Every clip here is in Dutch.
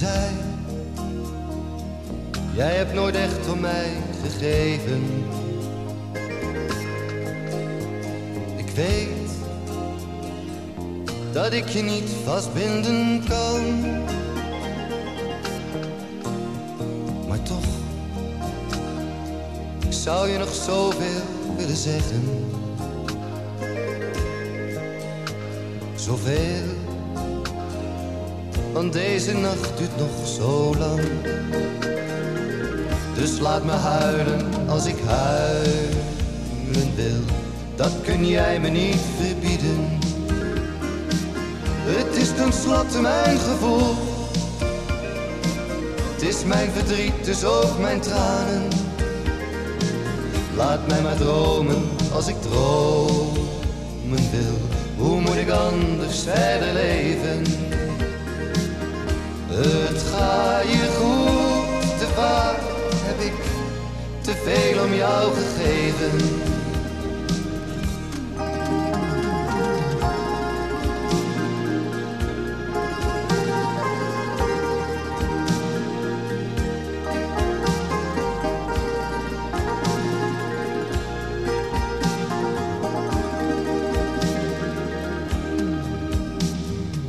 zei, jij hebt nooit echt om mij gegeven. Ik weet dat ik je niet vastbinden kan. Maar toch, zou je nog zoveel willen zeggen. Zoveel, want deze nacht duurt nog zo lang. Dus laat me huilen als ik huilen wil. Dat kun jij me niet verbieden. Het is tenslotte mijn gevoel. Het is mijn verdriet, dus ook mijn tranen. Laat mij maar dromen als ik dromen wil. Hoe moet ik anders verder leven? Veel om jou gegeven.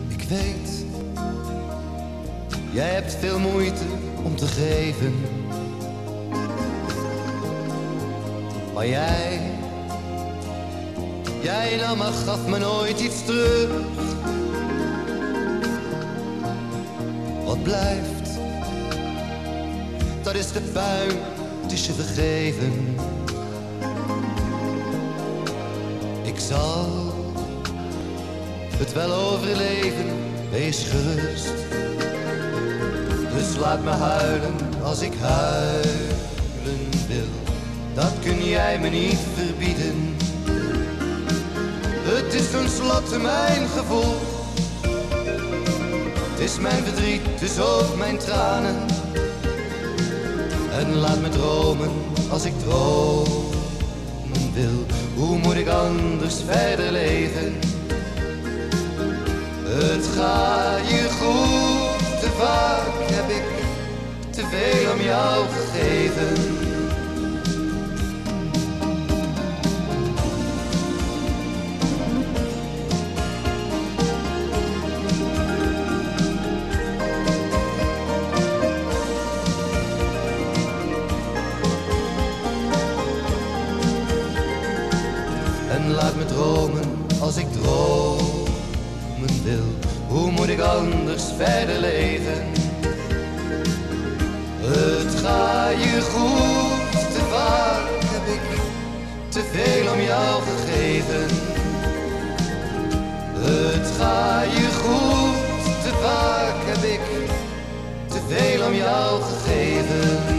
Ik weet, jij hebt veel moeite om te geven. Maar jij, jij nam maar gaf me nooit iets terug. Wat blijft, dat is de puin, je vergeven. Ik zal het wel overleven, wees gerust. Dus laat me huilen als ik huilen wil. Dat kun jij me niet verbieden. Het is tenslotte mijn gevoel. Het is mijn verdriet, dus ook mijn tranen. En laat me dromen als ik dromen wil. Hoe moet ik anders verder leven? Het gaat je goed, te vaak heb ik te veel om jou gegeven. En laat me dromen als ik dromen wil. Hoe moet ik anders verder leven? Het gaat je goed, te vaak heb ik te veel om jou gegeven. Het gaat je goed, te vaak heb ik te veel om jou gegeven.